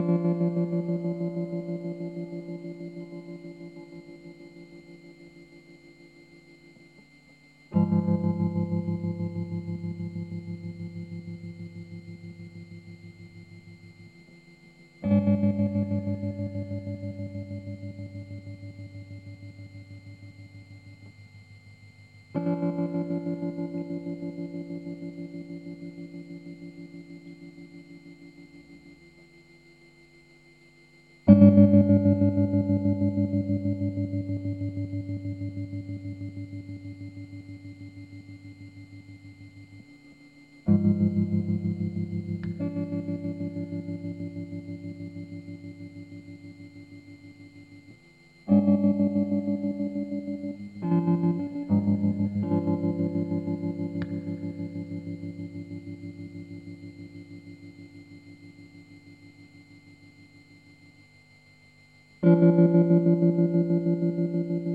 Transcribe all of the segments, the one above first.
嗯。Thank you.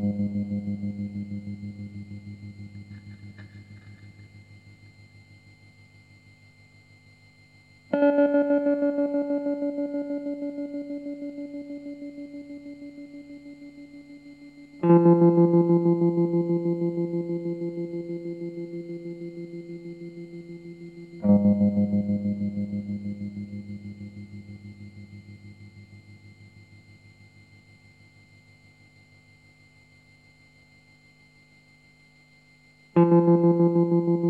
thank you 嗯。